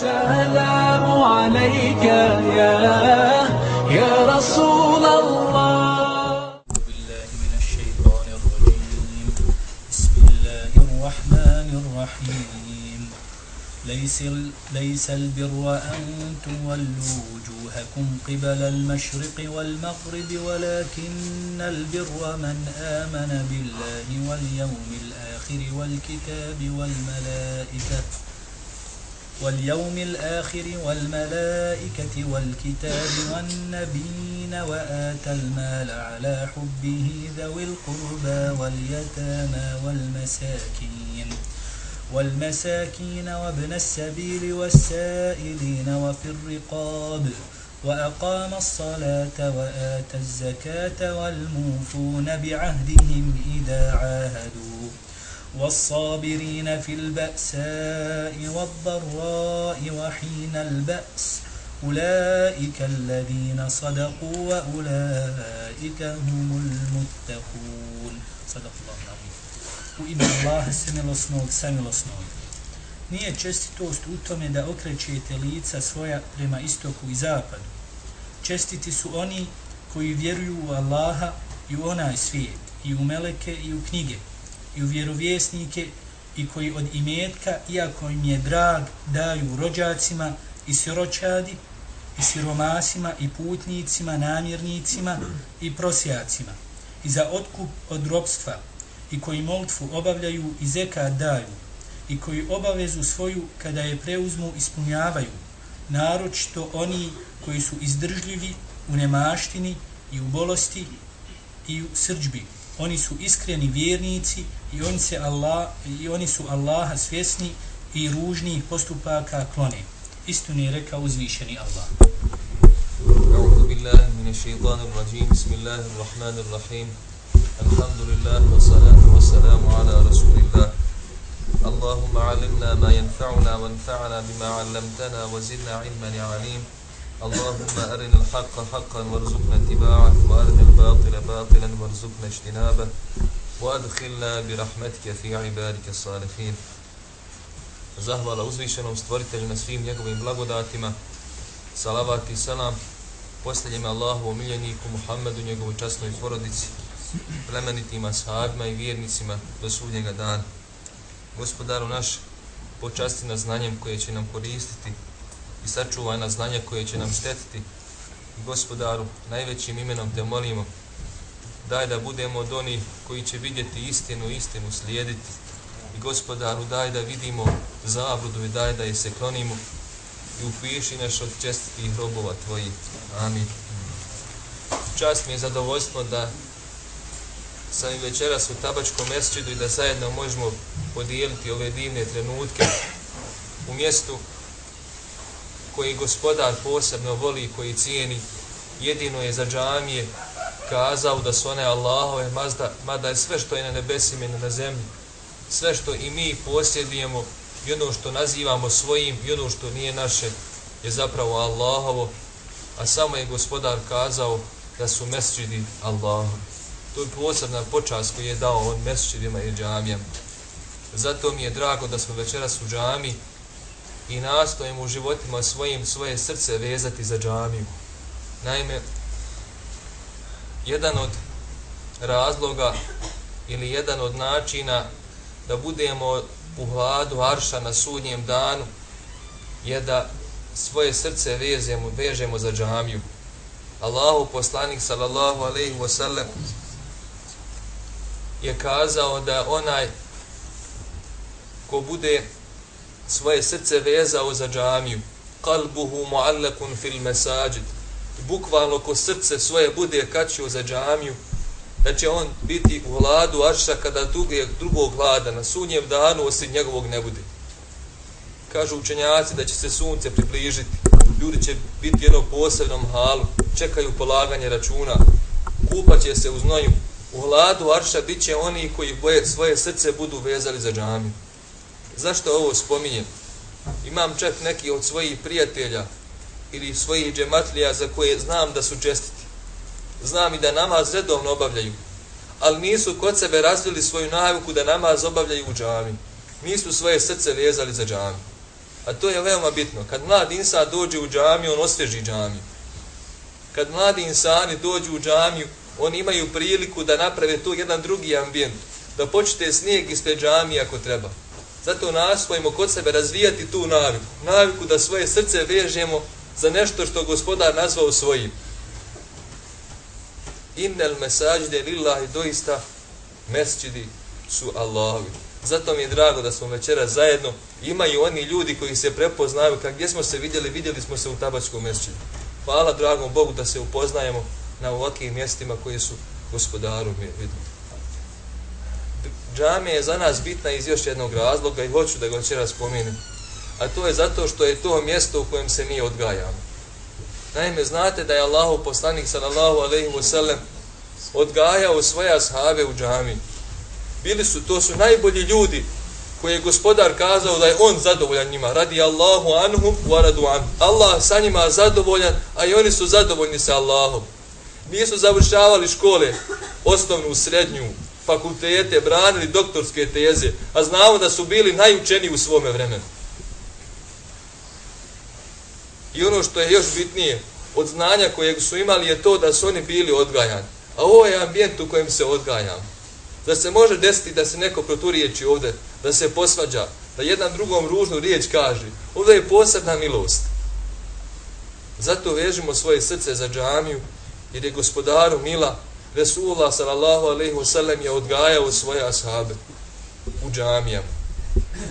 السلام عليك يا يا رسول الله. بالله من الشيطان الرجيم. بسم الله الرحمن الرحيم. ليس ليس البر أن تولوا وجوهكم قبل المشرق والمغرب ولكن البر من آمن بالله واليوم الآخر والكتاب والملائكة. واليوم الآخر والملائكة والكتاب والنبيين وآتى المال على حبه ذوي القربى واليتامى والمساكين والمساكين وابن السبيل والسائلين وفي الرقاب وأقام الصلاة وآتى الزكاة والموفون بعهدهم إذا عاهدوا والصابرين في البأساء والضراء وحين البأس أولئك الذين صدقوا وأولئك هم المتقون صدق الله العظيم U ime Allaha samilosnog, samilosnog. Nije čestitost u tome da okrećete lica svoja prema istoku i zapadu. Čestiti su oni koji vjeruju u Allaha i u onaj svijet, i u meleke i u knjige, i u vjerovjesnike i koji od imetka, iako im je drag, daju rođacima i siročadi i siromasima i putnicima, namjernicima i prosjacima i za otkup od robstva i koji molitvu obavljaju i zekat daju i koji obavezu svoju kada je preuzmu ispunjavaju, naročito oni koji su izdržljivi u nemaštini i u bolosti i u srđbi Oni su iskreni vjernici i oni, se Allah, i oni su Allaha svjesni i ružnih postupaka klone. Istinu je rekao uzvišeni Allah. أعوذ بالله من الشيطان الرجيم بسم الله الرحمن الرحيم الحمد لله والصلاة والسلام على رسول الله اللهم علمنا ما ينفعنا وانفعنا بما علمتنا وزدنا علما يا عليم اللهم أرنا الحق حقا وارزقنا اتباعه وأرنا الباطل باطلا وارزقنا اجتنابه وأدخلنا برحمتك في عبادك الصالحين Zahvala uzvišenom stvoritelju na svim njegovim blagodatima, salavat i salam posljednjem Allahu omiljeniku Muhammedu, njegovoj časnoj porodici, plemenitim ashabima i vjernicima do sudnjega dana. Gospodaru naš, počasti nas znanjem koje će nam koristiti i sačuvaj nas znanja koje će nam štetiti. Gospodaru, najvećim imenom te molimo, daj da budemo od onih koji će vidjeti istinu, istinu slijediti. I gospodaru, daj da vidimo zabludu i daj da je se klonimo i upiši naš od čestitih robova tvojih. Amin. Čast mi je zadovoljstvo da sam i večeras u tabačkom mesčidu i da zajedno možemo podijeliti ove divne trenutke u mjestu koji gospodar posebno voli koji cijeni. Jedino je za džamije kazao da su one Allahove, mazda, mada je sve što je na nebesima i na zemlji, sve što i mi posjedujemo i ono što nazivamo svojim i ono što nije naše je zapravo Allahovo, a samo je gospodar kazao da su mesčidi Allahovi. To je posebna počast koju je dao on mesčidima i džamijama. Zato mi je drago da smo večeras u džami i nastojimo u životima svojim svoje srce vezati za džamiju. Naime, jedan od razloga ili jedan od načina da budemo u hladu arša na sudnjem danu je da svoje srce vezemo, vežemo za džamiju. Allahu poslanik sallallahu alejhi ve sellem je kazao da onaj ko bude svoje srce vezao za džamiju, Kalbuhu mu'allakun fil masajid, bukvalno ko srce svoje bude kačio za džamiju, da će on biti u hladu arša kada druge, drugog hlada na sunjem danu osim njegovog ne bude. Kažu učenjaci da će se sunce približiti, ljudi će biti u jednom posebnom halu, čekaju polaganje računa, kupaće se u znoju, u hladu arša bit će oni koji boje svoje srce budu vezali za džamiju. Zašto ovo spominjem? Imam čak neki od svojih prijatelja ili svojih džematlija za koje znam da su čestiti. Znam i da namaz redovno obavljaju, ali nisu kod sebe razvili svoju naviku da namaz obavljaju u džami. Nisu svoje srce vezali za džami. A to je veoma bitno. Kad mlad insan dođe u džamiju, on osveži džamiju. Kad mladi insani dođu u džamiju, oni imaju priliku da naprave tu jedan drugi ambijent. Da počete snijeg ispred džamije ako treba. Zato nastojimo kod sebe razvijati tu naviku. Naviku da svoje srce vežemo za nešto što gospodar nazvao svojim. Innel mesađde lillahi doista mesčidi su Allahovi. Zato mi je drago da smo večera zajedno. Imaju oni ljudi koji se prepoznaju. Kad gdje smo se vidjeli, vidjeli smo se u tabačkom mesčidu. Hvala dragom Bogu da se upoznajemo na ovakvim mjestima koji su gospodaru vidjeli. Džamija je za nas bitna iz još jednog razloga i hoću da ga večera spomenem. A to je zato što je to mjesto u kojem se mi odgajamo. Naime, znate da je Allahu poslanik sallallahu alaihi wasallam odgajao svoje ashave u džami. Bili su, to su najbolji ljudi koje je gospodar kazao da je on zadovoljan njima. Radi Allahu anhum wa radu an. Allah sa njima zadovoljan, a i oni su zadovoljni sa Allahom. Nisu završavali škole, osnovnu, srednju, fakultete, branili doktorske teze, a znamo da su bili najučeniji u svome vremenu. I ono što je još bitnije od znanja kojeg su imali je to da su oni bili odgajani. A ovo je ambijent u kojem se odgajamo. Da se može desiti da se neko proturiječi ovde, da se posvađa, da jedan drugom ružnu riječ kaže. Ovdje je posebna milost. Zato vežimo svoje srce za džamiju, jer je gospodaru mila, Resulullah sallallahu alaihi wasallam je odgajao svoje ashabe u džamijama.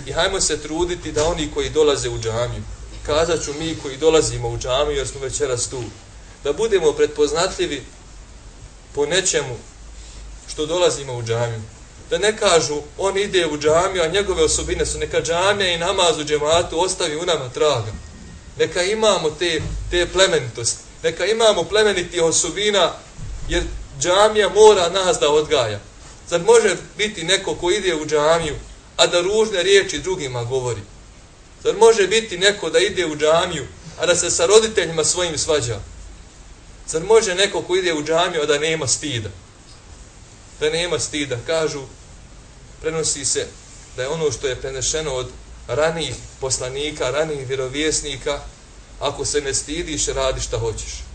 I hajmo se truditi da oni koji dolaze u džamiju, kazat ću mi koji dolazimo u džamiju jer smo večeras tu, da budemo pretpoznatljivi po nečemu što dolazimo u džamiju. Da ne kažu, on ide u džamiju, a njegove osobine su neka džamija i namaz u džematu ostavi u nama traga. Neka imamo te, te plemenitosti. Neka imamo plemeniti osobina, jer džamija mora nas da odgaja. Zar može biti neko ko ide u džamiju, a da ružne riječi drugima govori? Zar može biti neko da ide u džamiju, a da se sa roditeljima svojim svađa? Zar može neko ko ide u džamiju, a da nema stida? Da nema stida. Kažu, prenosi se da je ono što je prenešeno od ranijih poslanika, ranijih vjerovjesnika, ako se ne stidiš, radi šta hoćeš.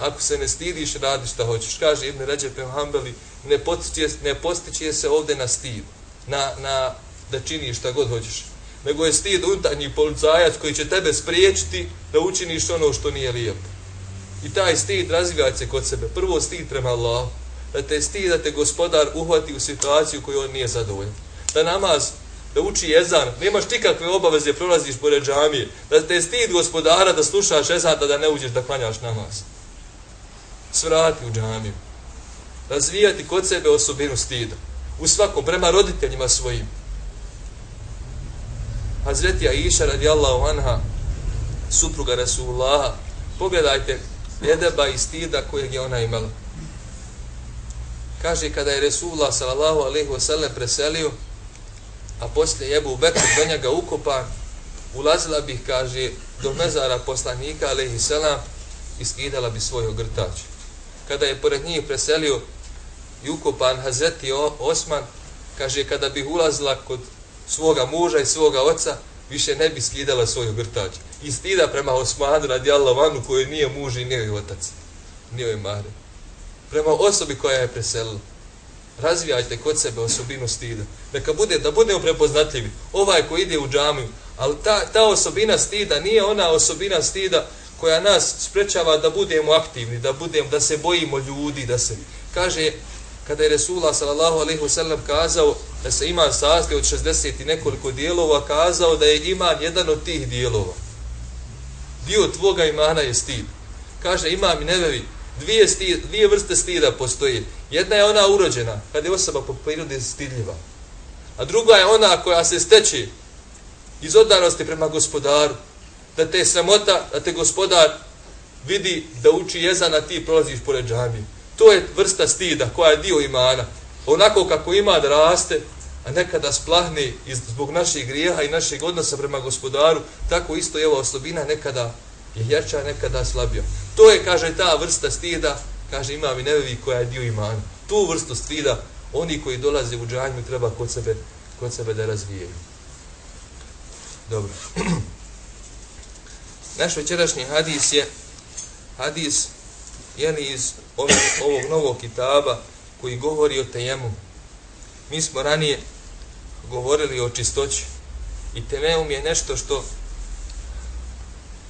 Ako se ne stidiš, radi šta hoćeš. Kaže Ibn Ređep Hambeli, ne postiče, ne postiče se ovde na stid, na, na da činiš šta god hoćeš. Nego je stid unutarnji policajac koji će tebe spriječiti da učiniš ono što nije lijepo. I taj stid razvija se kod sebe. Prvo stid prema Allahu. Da te stid, da te gospodar uhvati u situaciju koju on nije zadovoljan. Da namaz, da uči jezan, nemaš nikakve obaveze, prolaziš pored džamije. Da te stid gospodara da slušaš jezan, da ne uđeš da klanjaš namaz. Svrati u džamiju. Razvijati kod sebe osobinu stida. U svakom, prema roditeljima svojim. Hazreti Aisha radijallahu anha, supruga Rasulullaha, pogledajte edeba i stida kojeg je ona imala. Kaže, kada je Resulullah sallallahu alaihi wa sallam preselio, a poslije je Ebu Bekr do njega ukopan, ulazila bih, kaže, do mezara poslanika alaihi sallam i skidala bi svoj ogrtač. Kada je pored njih preselio i ukopan Hazreti Osman, kaže, kada bih ulazila kod svoga muža i svoga oca, više ne bi skidala svoju grtač. I stida prema Osmanu radi anhu koji nije muž i nije otac. Nije joj mare. Prema osobi koja je preselila. Razvijajte kod sebe osobinu stida. Neka bude, da budemo prepoznatljivi. Ovaj ko ide u džamiju, ali ta, ta osobina stida nije ona osobina stida koja nas sprečava da budemo aktivni, da budemo, da se bojimo ljudi, da se... Kaže, kada je Resulullah sallallahu alaihi wa kazao da se iman sastoji od 60 i nekoliko dijelova, kazao da je iman jedan od tih dijelova. Dio tvoga imana je stid. Kaže, imam i nevevi, dvije, stid, dvije vrste stida postoji. Jedna je ona urođena, kada je osoba po prirodi stidljiva. A druga je ona koja se steče iz odanosti prema gospodaru. Da te sramota, da te gospodar vidi da uči jezan, a ti prolaziš pored džamije. To je vrsta stida koja je dio imana. Onako kako ima da raste, a nekada splahne zbog naših grijeha i našeg odnosa prema gospodaru, tako isto je ova osobina nekada je jača, nekada slabija. To je, kaže, ta vrsta stida, kaže, ima mi nevevi koja je dio imana. Tu vrstu stida, oni koji dolaze u džanju treba kod sebe, kod sebe da razvijaju. Dobro. Naš večerašnji hadis je hadis jeli iz ovog, ovog novog kitaba koji govori o tejemu. Mi smo ranije govorili o čistoći i tejemum je nešto što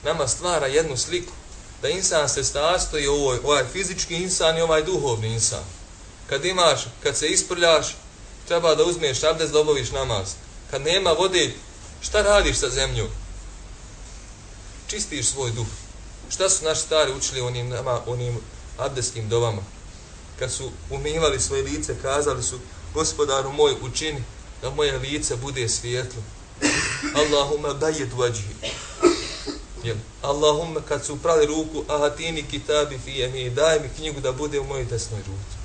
nama stvara jednu sliku da insan se sastoji ovaj, ovaj fizički insan i ovaj duhovni insan. Kad imaš, kad se isprljaš, treba da uzmeš abdest da obaviš namaz. Kad nema vode, šta radiš sa zemljom? Čistiš svoj duh. Šta su naši stari učili onim, nama, onim abdeskim dovama? Kad su umivali svoje lice, kazali su, gospodaru moj, učini da moje lice bude svijetlo. Allahumma bajed vađi. Jel? Allahumma kad su prali ruku, ahatini kitabi fi jemi, daj mi knjigu da bude u mojoj desnoj ruci.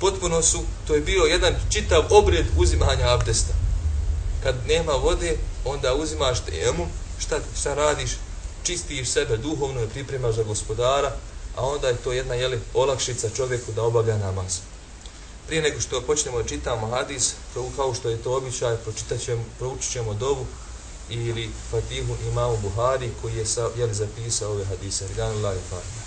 Potpuno su, to je bio jedan čitav obred uzimanja abdesta. Kad nema vode, onda uzimaš temu, šta, šta radiš? Čistiš sebe duhovno i pripremaš za gospodara, a onda je to jedna jeli, olakšica čovjeku da obavlja namaz. Prije nego što počnemo da čitamo hadis, kao što je to običaj, pročitat ćemo, proučit ćemo dovu, ili Fatihu imamu Buhari koji je jeli, zapisao ove hadise. Ridan Allah i Fatiha.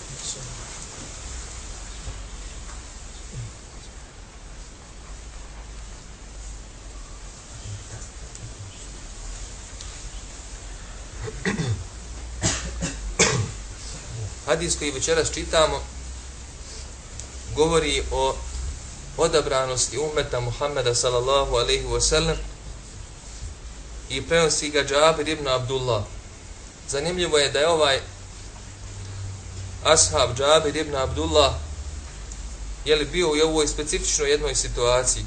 Hadis koji večeras čitamo govori o odabranosti umeta Muhammeda sallallahu alaihi wa sallam i prenosi ga Džabir ibn Abdullah. Zanimljivo je da je ovaj ashab Džabir ibn Abdullah je li bio u ovoj specifičnoj jednoj situaciji.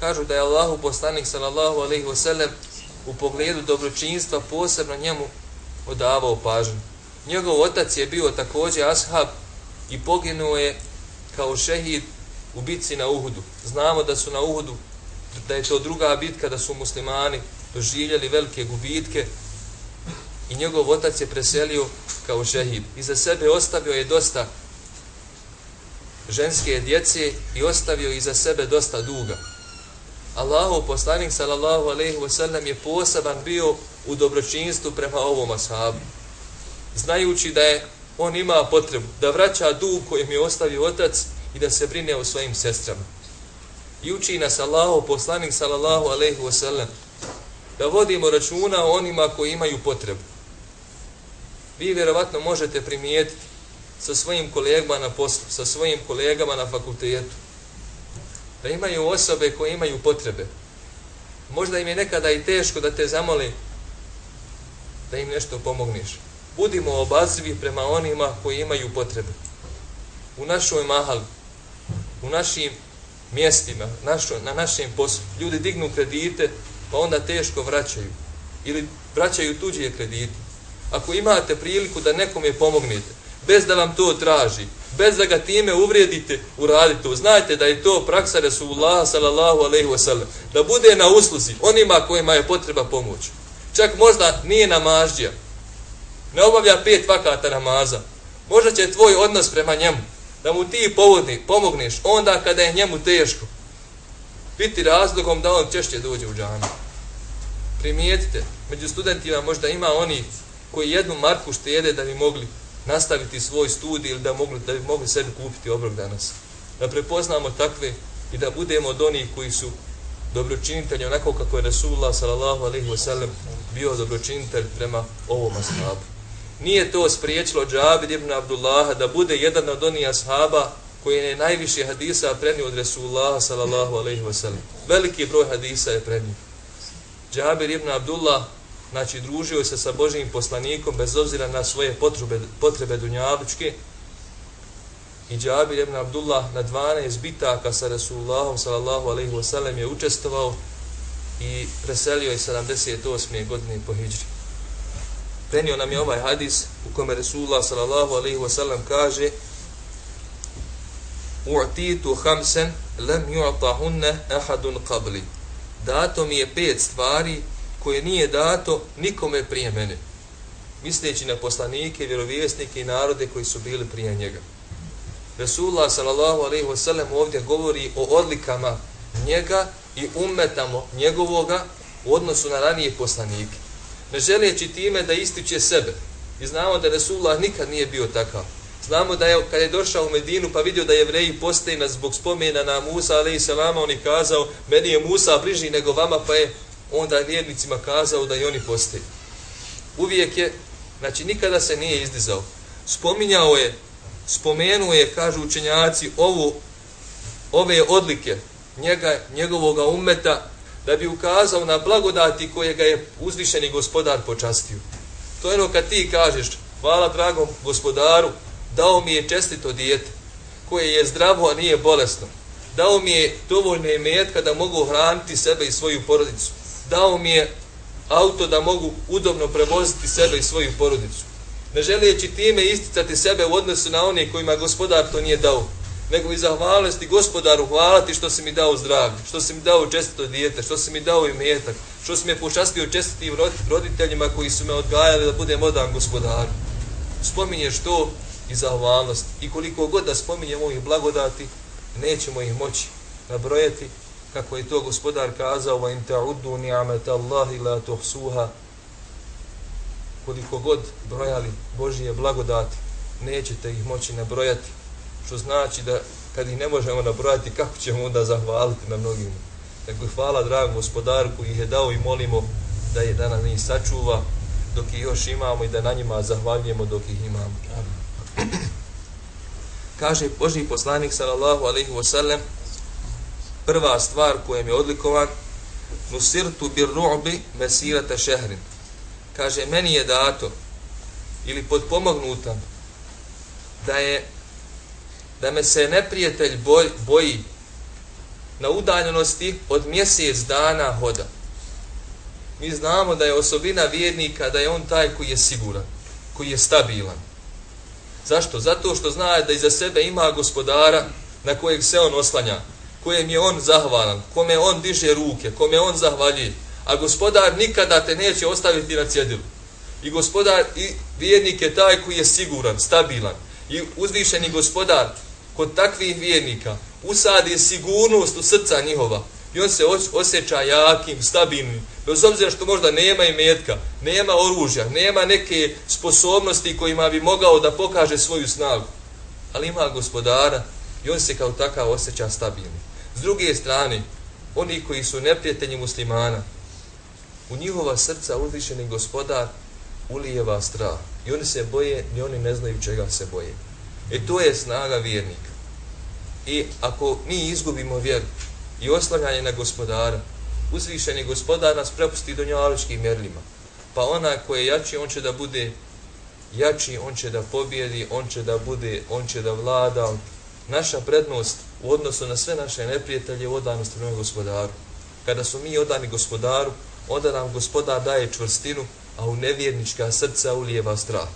Kažu da je Allahu poslanik sallallahu alaihi wasallam u pogledu dobročinstva posebno njemu odavao pažnju. Njegov otac je bio također ashab i poginuo je kao šehid u bitci na Uhudu. Znamo da su na Uhudu, da je to druga bitka, da su muslimani doživljali velike gubitke i njegov otac je preselio kao šehid. I za sebe ostavio je dosta ženske djece i ostavio i za sebe dosta duga. Allahu poslanik sallallahu alejhi ve sellem je poseban bio u dobročinstvu prema ovom ashabu. Znajući da je on ima potrebu da vraća dug koji mi je ostavio otac i da se brine o svojim sestrama. I uči nas Allahu poslanik sallallahu alejhi ve sellem da vodimo računa o onima koji imaju potrebu. Vi vjerovatno možete primijetiti sa svojim kolegama na poslu, sa svojim kolegama na fakultetu, da imaju osobe koje imaju potrebe. Možda im je nekada i teško da te zamoli da im nešto pomogniš. Budimo obazrivi prema onima koji imaju potrebe. U našoj mahali, u našim mjestima, našo, na našem poslu, ljudi dignu kredite, pa onda teško vraćaju. Ili vraćaju tuđe kredite. Ako imate priliku da nekom je pomognete, bez da vam to traži, bez da ga time uvrijedite, uradite to. Znajte da je to praksa Resulullah sallallahu alaihi wasallam. Da bude na usluzi onima kojima je potreba pomoć. Čak možda nije namažđija. Ne obavlja pet vakata namaza. Možda će tvoj odnos prema njemu, da mu ti povodni, pomogneš onda kada je njemu teško biti razlogom da on češće dođe u džanu. Primijetite, među studentima možda ima oni koji jednu marku štede da bi mogli nastaviti svoj studij ili da, mogli, da bi mogli sebi kupiti obrok danas. Da prepoznamo takve i da budemo od onih koji su dobročinitelji, onako kako je Rasulullah sallallahu alaihi wasallam bio dobročinitelj prema ovom ashabu. Nije to spriječilo Džabir ibn Abdullaha da bude jedan od onih ashaba koji je najviše hadisa prenio od Resulullaha sallallahu alaihi wasallam. Veliki broj hadisa je prenio. Džabir ibn Abdullah, znači, družio se sa Božijim poslanikom bez obzira na svoje potrebe, potrebe dunjavučke. I Džabir ibn Abdullah na 12 bitaka sa Resulullahom sallallahu alaihi wasallam je učestvovao i preselio je 78. godine po hijđri. Prenio nam je ovaj hadis u kome Resulullah sallallahu alaihi wasallam kaže u'titu khamsan lam ju'tahunne ahadun qabli dato mi je pet stvari koje nije dato nikome prije mene misleći na poslanike, vjerovjesnike i narode koji su bili prije njega Resulullah sallallahu alejhi ve sellem ovdje govori o odlikama njega i ummetamo njegovoga u odnosu na ranije poslanike ne želeći time da ističe sebe. I znamo da Resulullah nikad nije bio takav. Znamo da je, kad je došao u Medinu pa vidio da jevreji postoji nas zbog spomena na Musa, ali i selama, on je kazao, meni je Musa bliži nego vama, pa je onda vjernicima kazao da i oni postoji. Uvijek je, znači nikada se nije izdizao. Spominjao je, spomenuo je, kažu učenjaci, ovu, ove odlike njega, njegovoga umeta, da bi ukazao na blagodati koje ga je uzvišeni gospodar počastio. To je ono kad ti kažeš, hvala dragom gospodaru, dao mi je čestito dijete, koje je zdravo, a nije bolesno. Dao mi je dovoljne imetka da mogu hraniti sebe i svoju porodicu. Dao mi je auto da mogu udobno prevoziti sebe i svoju porodicu. Ne želijeći time isticati sebe u odnosu na one kojima gospodar to nije dao, nego i zahvalnosti gospodaru hvala ti što si mi dao zdravlje, što si mi dao čestito dijete, što si mi dao i metak, što si me počastio čestitim roditeljima koji su me odgajali da budem odan gospodaru. Spominješ to i zahvalnost. I koliko god da spominjemo ovih blagodati, nećemo ih moći nabrojati, kako je to gospodar kazao, in ta'uddu ni'amata Allahi la tuhsuha, koliko god brojali Božije blagodati, nećete ih moći nabrojati, što znači da kad ih ne možemo nabrojati, kako ćemo onda zahvaliti na mnogim. Dakle, hvala dragom gospodaru koji ih je dao i molimo da je da nam njih sačuva dok ih još imamo i da na njima zahvaljujemo dok ih imamo. Kaže Božji poslanik sallallahu alaihi wasallam prva stvar kojem je odlikovan nusirtu bir ru'bi mesirata šehrin kaže meni je dato ili podpomognuta da je da me se neprijatelj boj, boji na udaljenosti od mjesec dana hoda. Mi znamo da je osobina vjernika da je on taj koji je siguran, koji je stabilan. Zašto? Zato što zna da iza sebe ima gospodara na kojeg se on oslanja, kojem je on zahvalan, kome on diže ruke, kome on zahvalji. A gospodar nikada te neće ostaviti na cjedilu. I gospodar, i vjernik je taj koji je siguran, stabilan. I uzvišeni gospodar kod takvih vjernika usadi sigurnost u srca njihova. I on se osjeća jakim, stabilnim, bez obzira što možda nema i metka, nema oružja, nema neke sposobnosti kojima bi mogao da pokaže svoju snagu. Ali ima gospodara i on se kao takav osjeća stabilnim. S druge strane, oni koji su neprijatelji muslimana, u njihova srca uzvišeni gospodar ulijeva strah. I oni se boje, ni oni ne znaju čega se boje. E to je snaga vjernika. I ako mi izgubimo vjeru i oslanjanje na gospodara, uzvišeni gospodar nas prepusti do mjerlima. Pa ona koji je jači, on će da bude jači, on će da pobjedi, on će da bude, on će da vlada. Naša prednost u odnosu na sve naše neprijatelje je odanost prema gospodaru. Kada su mi odani gospodaru, onda nam gospodar daje čvrstinu, a u nevjernička srca ulijeva strah.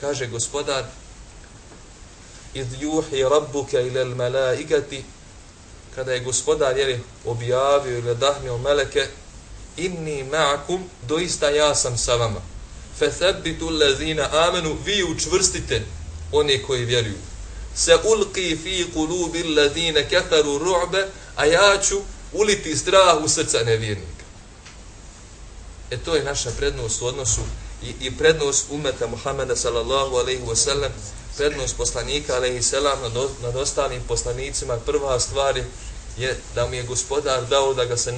Kaže gospodar, id juhi rabbuke ila al kada je gospodar jeli, objavio ili dahnio meleke inni ma'akum doista ja sam sa vama. Fe thabbitu allazina amanu vi učvrstite one koji vjeruju. Se ulqi fi qulubi allazina kafaru ru'ba a ja ću uliti strah u srca nevjernika. E to je naša prednost u odnosu i, i prednost umeta Muhammeda sallallahu alaihi wa sallam prednost poslanika alaihi selam nad, nad ostalim poslanicima prva stvar je da mu je gospodar dao da ga se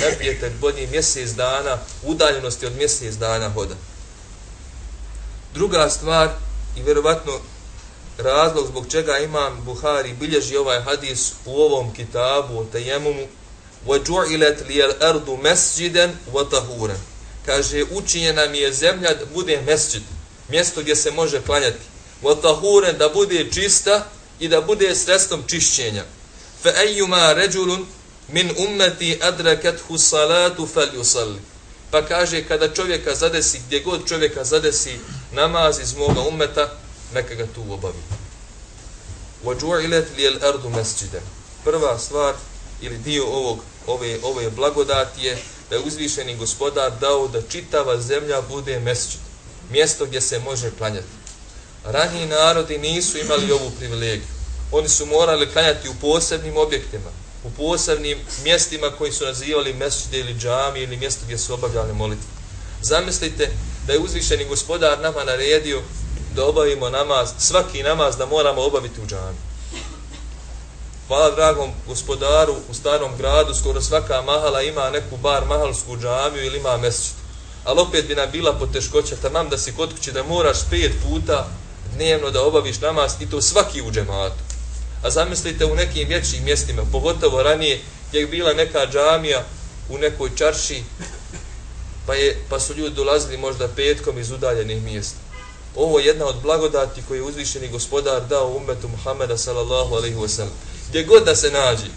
neprijatelj bolji mjesec dana udaljenosti od mjesec dana hoda druga stvar i vjerovatno razlog zbog čega imam Buhari bilježi ovaj hadis u ovom kitabu o tajemumu وَجُعِلَتْ لِيَ الْأَرْضُ مَسْجِدًا وَتَهُورًا kaže učinjena mi je zemlja da bude mesđid mjesto gdje se može klanjati وَتَهُورًا da bude čista i da bude sredstvom čišćenja fa ayyuma rajulun min ummati adrakathu salatu falyusalli pa kaže kada čovjeka zadesi gdje god čovjeka zadesi namaz iz moga ummeta neka ga tu obavi wa ju'ilat li al-ardu masjidan prva stvar ili dio ovog ove ove blagodati je da je uzvišeni gospodar dao da čitava zemlja bude mesdžid mjesto gdje se može klanjati raniji narodi nisu imali ovu privilegiju oni su morali klanjati u posebnim objektima, u posebnim mjestima koji su nazivali mesčide ili džami ili mjesto gdje su obavljali molitve. Zamislite da je uzvišeni gospodar nama naredio da obavimo namaz, svaki namaz da moramo obaviti u džami. Hvala dragom gospodaru u starom gradu, skoro svaka mahala ima neku bar mahalsku džamiju ili ima mesečit. Ali opet bi nam bila poteškoća tamam da si kod kuće da moraš pet puta dnevno da obaviš namaz i to svaki u džematu. A zamislite u nekim vječnim mjestima, pogotovo ranije, gdje je bila neka džamija u nekoj čarši, pa, je, pa su ljudi dolazili možda petkom iz udaljenih mjesta. Ovo je jedna od blagodati koje je uzvišeni gospodar dao umetu Muhammeda sallallahu alaihi wa sallam. Gdje god da se nađi.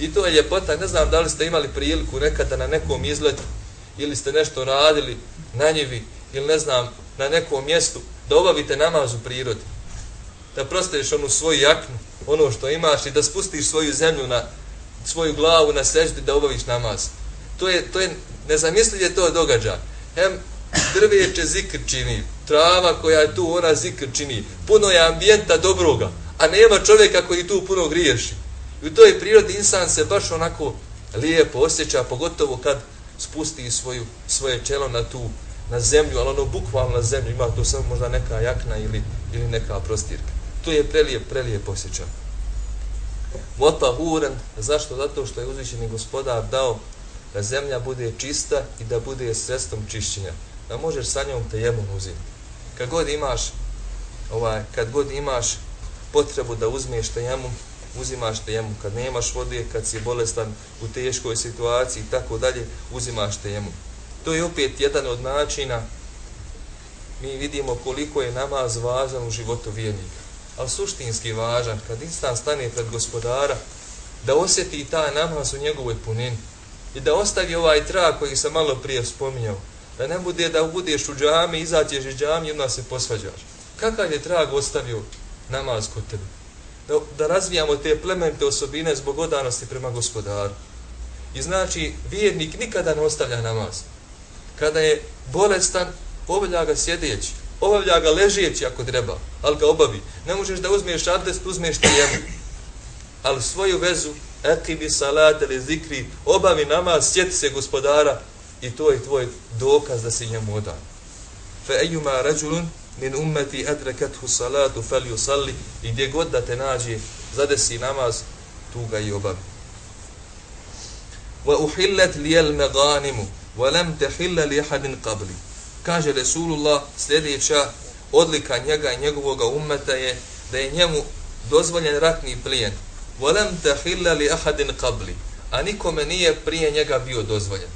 I to je ljepota, ne znam da li ste imali priliku nekada na nekom izletu ili ste nešto radili na njivi ili ne znam na nekom mjestu da obavite namaz u prirodi. Da prostaješ onu svoju jaknu, ono što imaš i da spustiš svoju zemlju na svoju glavu na seždi da obaviš namaz. To je, to je nezamislije to događa. Hem, drveće zikr čini, trava koja je tu, ona zikr čini. Puno je ambijenta dobroga, a nema čovjeka koji tu puno griješi. I u toj prirodi insan se baš onako lijepo osjeća, pogotovo kad spusti svoju, svoje čelo na tu na zemlju, ali ono bukvalno na zemlju, ima to samo možda neka jakna ili, ili neka prostirka. To je prelijep, prelijep osjećaj. Vota huren, zašto? Zato što je uzvišeni gospodar dao da zemlja bude čista i da bude sredstvom čišćenja. Da možeš sa njom te jemom uzeti. Kad god imaš ovaj, kad god imaš potrebu da uzmeš te jemom, uzimaš te jemu. Kad nemaš vode, kad si bolestan u teškoj situaciji i tako dalje, uzimaš te jemu. To je opet jedan od načina mi vidimo koliko je namaz važan u životu vjernika. Ali suštinski važan, kad instan stane pred gospodara, da osjeti taj namaz u njegovoj punini i da ostavi ovaj trag koji sam malo prije spominjao. Da ne bude da budeš u džami, izađeš iz džami i onda se posvađaš. Kakav je trag ostavio namaz kod tebe? Da, da razvijamo te plemente osobine zbog odanosti prema gospodaru. I znači, vjernik nikada ne ostavlja namaz kada je bolestan, obavlja ga sjedeći, obavlja ga ležeći ako treba, ali ga obavi. Ne možeš da uzmeš abdest, uzmeš ti jemu. Ali svoju vezu, ekibi salat ili zikri, obavi namaz, sjeti se gospodara i to je tvoj dokaz da si njemu odan. Fe ejuma rađulun min ummeti adrekathu salatu fel yusalli i gdje god da te nađe, zadesi namaz, tu ga i obavi. Wa uhillet lijel meganimu وَلَمْ تَحِلَّ لِحَدٍ قَبْلِ Kaže Resulullah sljedeća odlika njega i njegovog ummeta je da je njemu dozvoljen ratni plijen. وَلَمْ تَحِلَّ لِحَدٍ قَبْلِ A nikome nije prije njega bio dozvoljen.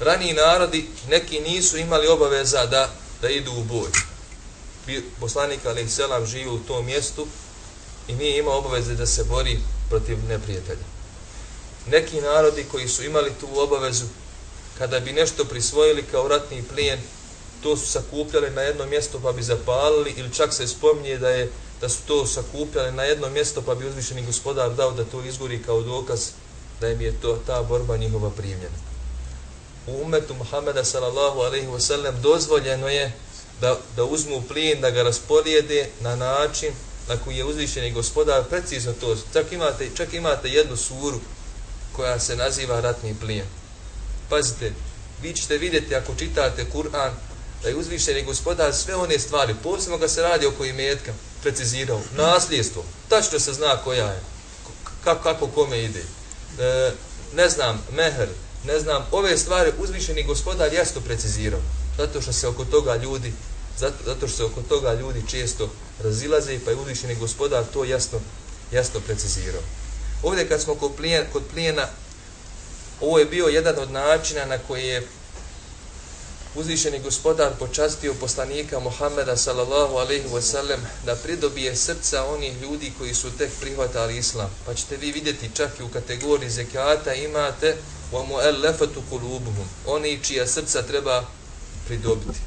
Rani narodi neki nisu imali obaveza da, da idu u boj. Poslanik Ali Selam živi u tom mjestu i nije imao obaveze da se bori protiv neprijatelja. Neki narodi koji su imali tu obavezu kada bi nešto prisvojili kao ratni plijen, to su sakupljali na jedno mjesto pa bi zapalili ili čak se spominje da je da su to sakupljali na jedno mjesto pa bi uzvišeni gospodar dao da to izgori kao dokaz da im je to ta borba njihova primljena. U umetu Muhammeda sallallahu alaihi wasallam dozvoljeno je da, da uzmu plin, da ga rasporijede na način na koji je uzvišeni gospodar precizno to. Čak imate, čak imate jednu suru koja se naziva ratni plijen. Pazite, vi ćete vidjeti ako čitate Kur'an da je uzvišeni gospodar sve one stvari, posebno ga se radi oko imetka, precizirao. Nasljedstvo, tačno se zna koja je, kako, kako kome ide. E, ne znam, meher, ne znam, ove stvari uzvišeni gospodar jasno precizirao. Zato što se oko toga ljudi zato, zato što se oko toga ljudi često razilaze pa je uzvišeni gospodar to jasno jasno precizirao. Ovdje kad smo kod plijena, kod plijena Ovo je bio jedan od načina na koji je uzvišeni gospodar počastio poslanika Muhammeda sallallahu alaihi wasallam da pridobije srca onih ljudi koji su tek prihvatali islam. Pa ćete vi vidjeti čak i u kategoriji zekata imate وَمُؤَلَّفَتُ قُلُوبُهُمْ Oni čija srca treba pridobiti.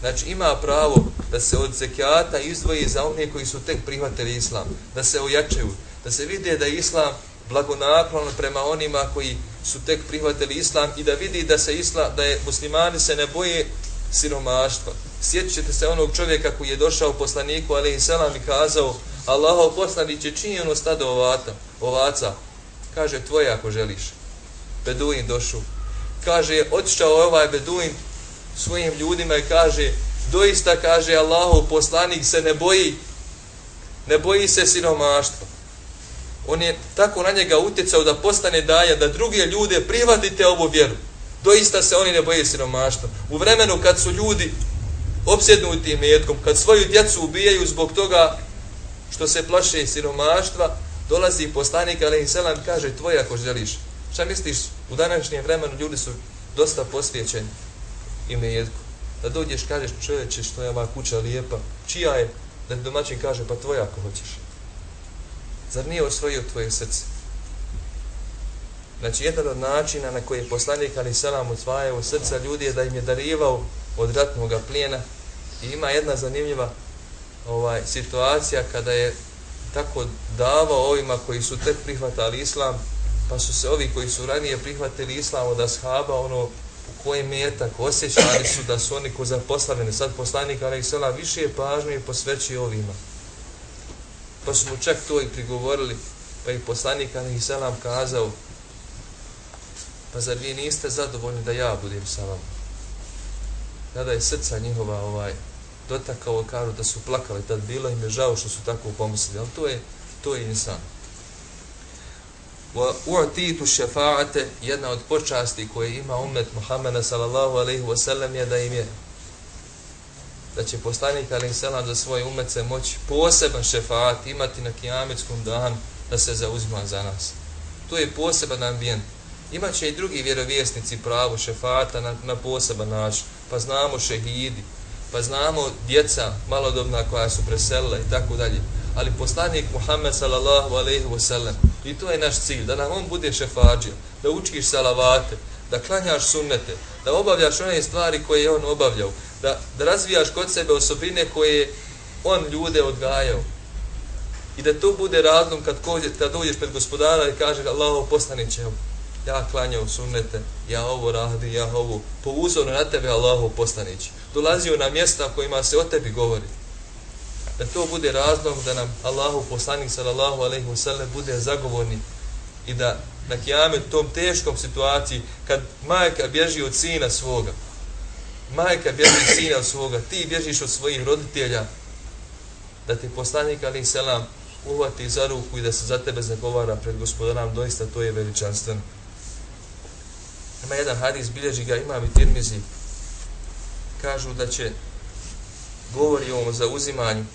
Znači ima pravo da se od zekata izdvoji za one koji su tek prihvatili islam. Da se ojačaju. Da se vide da je islam blagonaklon prema onima koji su tek prihvatili islam i da vidi da se isla, da je muslimani se ne boje siromaštva. Sjetit se onog čovjeka koji je došao poslaniku, ali selam i kazao Allahov poslanici, čini ono stado ovata, ovaca. Kaže, tvoje ako želiš. Beduin došao. Kaže, otišao ovaj Beduin svojim ljudima i kaže, doista kaže Allahov poslanik se ne boji, ne boji se siromaštva. On je tako na njega utjecao da postane daja, da druge ljude prihvatite ovu vjeru. Doista se oni ne boje siromaštva. U vremenu kad su ljudi opsjednuti metkom, kad svoju djecu ubijaju zbog toga što se plaše siromaštva, dolazi poslanik, ali i selam kaže, tvoj ako želiš. Šta misliš, u današnjem vremenu ljudi su dosta posvjećeni i metku. Da dođeš, kažeš čovječe što je ova kuća lijepa, čija je, da domaćin kaže, pa tvoja ako hoćeš. Zar nije osvojio tvoje srce? Znači, jedan od načina na koji je poslanik Ali Salam osvajao srca ljudi je da im je darivao od ratnog plijena. I ima jedna zanimljiva ovaj situacija kada je tako davao ovima koji su tek prihvatali islam, pa su se ovi koji su ranije prihvatili islam od ashaba, ono u kojem je tako osjećali su da su oni ko zaposlavljeni. Sad poslanik Ali Salam više je pažnje i ovima. Pa su mu čak to i prigovorili, pa i poslanik Ali Selam kazao, pa zar vi niste zadovoljni da ja budem sa vama? Kada je srca njihova ovaj, dotakao, kažu da su plakali, tad bilo im je žao što su tako pomislili, ali to je, to je insan. Wa u'titu šefaate, jedna od počasti koje ima umet Muhammeda sallallahu alaihi wa sallam je da im je da će poslanik alaihi selam za svoj umece moći poseban šefaat imati na kijametskom danu da se zauzima za nas. To je poseban ambijent imaće i drugi vjerovjesnici pravo šefata na, na poseban način. Pa znamo šehidi, pa znamo djeca malodobna koja su preselila i tako dalje. Ali poslanik Muhammed sallallahu alaihi wa sallam, i to je naš cilj, da nam on bude šefađija, da učiš salavate, da klanjaš sunnete, da obavljaš one stvari koje je on obavljao, da, da razvijaš kod sebe osobine koje on ljude odgajao. I da to bude razlom kad, kođe, kad dođeš pred gospodara i kaže Allaho poslaniće, ja klanjam sunnete, ja ovo radim, ja ovo, po uzoru na tebe Allahu poslanić. Dolazio na mjesta kojima se o tebi govori. Da to bude razlog da nam Allahu poslanik sallallahu alaihi wasallam bude zagovorni i da na kijamet tom teškom situaciji kad majka bježi od sina svoga, majka bježi od sina od svoga, ti bježiš od svojih roditelja, da ti poslanik ali selam uhvati za ruku i da se za tebe zagovara pred gospodarom, doista to je veličanstveno. Ima jedan hadis, bilježi ga imam i tirmizi. Kažu da će govori o ovom zauzimanju.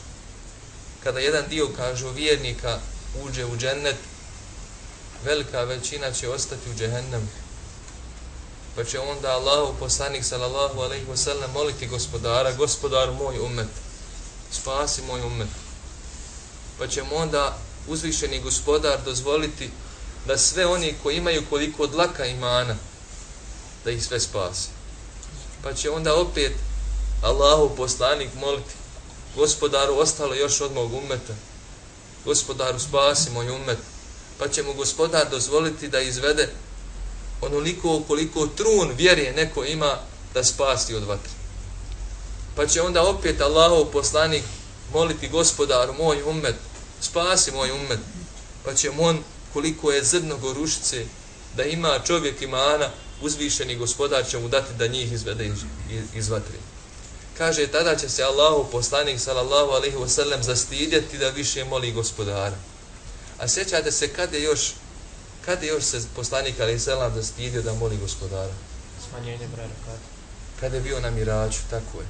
Kada jedan dio, kažu, vjernika uđe u džennet, velika većina će ostati u džehennem. Pa će onda Allahu poslanik sallallahu alaihi ve sellem moliti gospodara, gospodar moj umet, spasi moj umet. Pa će mu onda uzvišeni gospodar dozvoliti da sve oni koji imaju koliko dlaka imana, da ih sve spasi. Pa će onda opet Allahu poslanik moliti gospodaru ostalo još od mog umeta. Gospodaru spasi moj umet. Pa će mu gospodar dozvoliti da izvede onoliko koliko trun vjerje neko ima da spasi od vatre. Pa će onda opet Allahov poslanik moliti gospodaru moj umet, spasi moj umet. Pa će on koliko je zrno gorušice da ima čovjek imana uzvišeni gospodar će mu dati da njih izvede iz, iz vatre. Kaže, tada će se Allahov poslanik sallallahu alaihi wasallam zastidjeti da više moli gospodara. A sjećate se kada još kada još se poslanik alaihi sallam zastidio da moli gospodara? Smanjenje broja Kada je bio na miraču, tako je.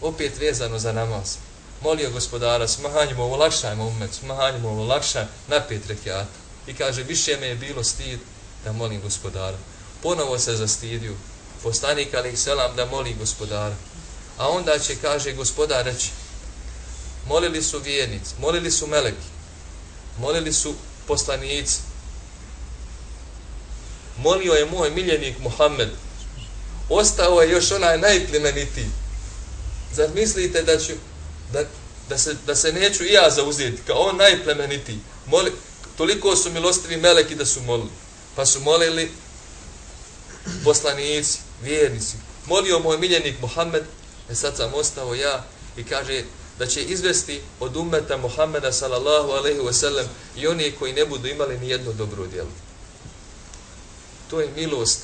Opet vezano za namaz. Molio gospodara, smahanjimo, olakšajmo umet, smahanjimo, olakšaj na pet rekiata. I kaže, više me je bilo stid da molim gospodara ponovo se zastidio. Poslanik ali selam da moli gospodara. A onda će, kaže gospodar, reći, molili su vjernici, molili su meleki, molili su poslanici, molio je moj miljenik Muhammed, ostao je još onaj najplemenitiji. Zar mislite da ću, da, da, se, da se neću i ja zauzeti kao on najplemenitiji? Moli, toliko su milostivi meleki da su molili. Pa su molili poslanici, vjernici. Molio moj miljenik Muhammed, e sad sam ostao ja, i kaže da će izvesti od umeta Muhammeda sallallahu alaihi wasallam i oni koji ne budu imali ni jedno dobro djelo. To je milost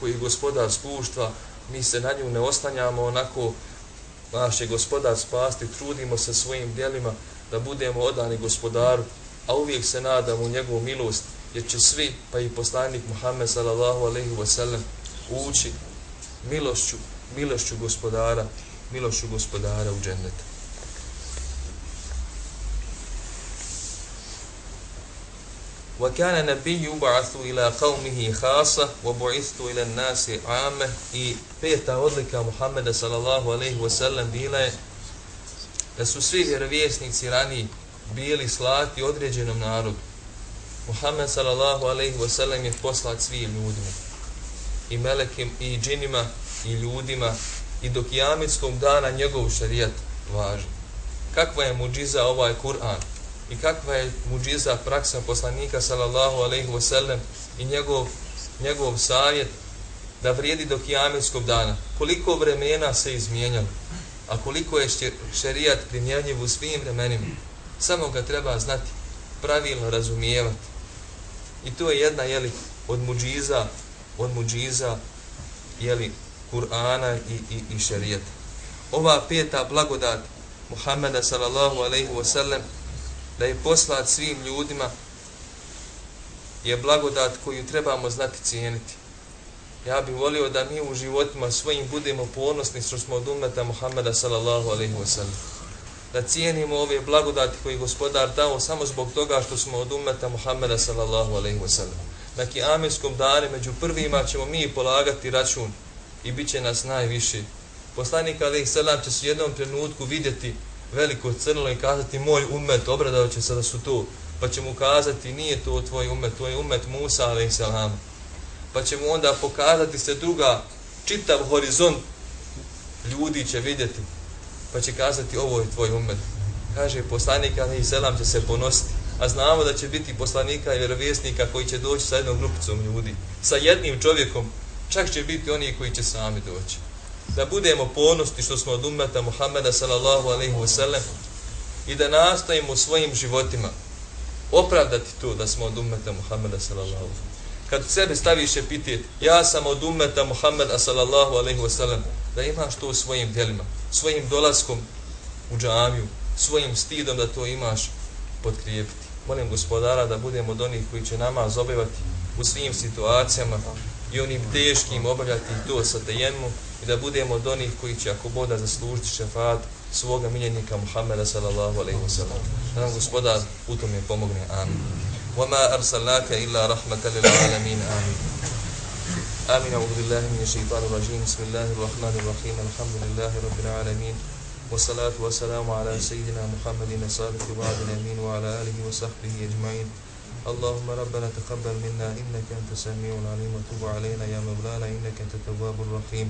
koju gospodar spuštva mi se na nju ne oslanjamo onako naš je gospodar spasti, trudimo se svojim djelima da budemo odani gospodaru, a uvijek se nadamo u njegovu milost, jer će svi, pa i poslanik Muhammed sallallahu alaihi wasallam, ući milošću, milošću gospodara, milošću gospodara u džennetu. وكان نبي يبعث إلى قومه خاصة وبعثت إلى الناس عامة i peta odlika Muhammeda sallallahu alaihi wa sallam bila je da su svi vjerovjesnici rani bili slati određenom narodu. Muhammed sallallahu alaihi wa sallam je poslat svim ljudima i melekim i džinima i ljudima i do kijametskog dana njegov šarijat važi. Kakva je muđiza ovaj Kur'an? I kakva je muđiza praksa poslanika sallallahu alaihi wasallam i njegov, njegov savjet da vrijedi do kijametskog dana. Koliko vremena se izmijenjalo, a koliko je šerijat primjenjiv u svim vremenima. Samo ga treba znati, pravilno razumijevati. I to je jedna jeli, od muđiza, od muđiza jeli, Kur'ana i, i, i šerijata. Ova peta blagodat Muhammeda sallallahu alaihi wasallam da je poslat svim ljudima je blagodat koju trebamo znati cijeniti. Ja bih volio da mi u životima svojim budemo ponosni što smo od umeta Muhammeda sallallahu alaihi wa sallam. Da cijenimo ove blagodati koji gospodar dao samo zbog toga što smo od umeta Muhammeda sallallahu alaihi wa sallam. Na kiameskom dane među prvima ćemo mi polagati račun i bit će nas najviši. Poslanik alaihi sallam će se u jednom trenutku vidjeti veliko crnilo i kazati moj umet, obradao će se da su tu. Pa će mu kazati nije to tvoj umet, tvoj umet Musa a.s. Pa će mu onda pokazati se druga, čitav horizont ljudi će vidjeti. Pa će kazati ovo je tvoj umet. Kaže poslanik a.s. će se ponositi. A znamo da će biti poslanika i vjerovjesnika koji će doći sa jednom grupicom ljudi. Sa jednim čovjekom. Čak će biti oni koji će sami doći da budemo ponosti što smo od umeta Muhammeda sallallahu alaihi wasallam i da nastavimo svojim životima opravdati to da smo od umeta Muhammeda sallallahu alaihi wasallam. Kad sebe staviš epitet, ja sam od umeta Muhammeda sallallahu alaihi wasallam, da imaš to u svojim djelima, svojim dolaskom u džamiju, svojim stidom da to imaš podkrijepiti. Molim gospodara da budemo od onih koji će nama zobivati u svim situacijama i onim teškim obavljati to sa tejemu i da budemo od onih koji će ako boda zaslužiti šefat svoga miljenika Muhammeda sallallahu alaihi wa sallam. Da nam gospodar u tome pomogne. Amin. وما أرسلناك إلا رحمة للعالمين آمين آمين أعوذ بالله من الشيطان الرجيم بسم الله الرحمن الرحيم الحمد لله رب العالمين والصلاة والسلام على سيدنا محمد الصادق وعد الأمين وعلى آله وصحبه أجمعين اللهم ربنا تقبل منا إنك أنت السميع العليم وتب علينا يا مولانا إنك أنت التواب الرحيم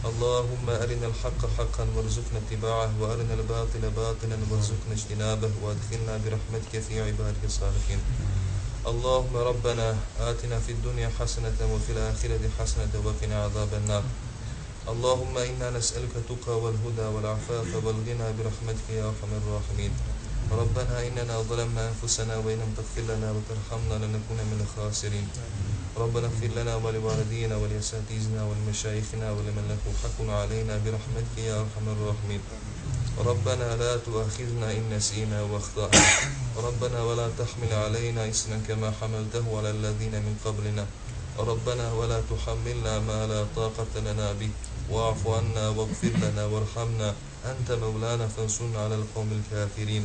اللهم أرنا الحق حقا وارزقنا اتباعه وأرنا الباطل باطلا وارزقنا اجتنابه وأدخلنا برحمتك في عبادك الصالحين. اللهم ربنا آتنا في الدنيا حسنة وفي الآخرة حسنة وقنا عذاب النار. اللهم إنا نسألك تقى والهدى والعفاف والغنى برحمتك يا أرحم الراحمين. ربنا إننا ظلمنا أنفسنا وإن لم تغفر لنا وترحمنا لنكون من الخاسرين. ربنا اغفر لنا ولوالدينا ولأساتذتنا ولمشايخنا ولمن له حق علينا برحمتك يا أرحم الراحمين. ربنا لا تؤاخذنا إن نسينا وأخطأنا. ربنا ولا تحمل علينا إسنا كما حملته على الذين من قبلنا. ربنا ولا تحملنا ما لا طاقة لنا به. واعف عنا واغفر لنا وارحمنا. أنت مولانا فانصرنا على القوم الكافرين.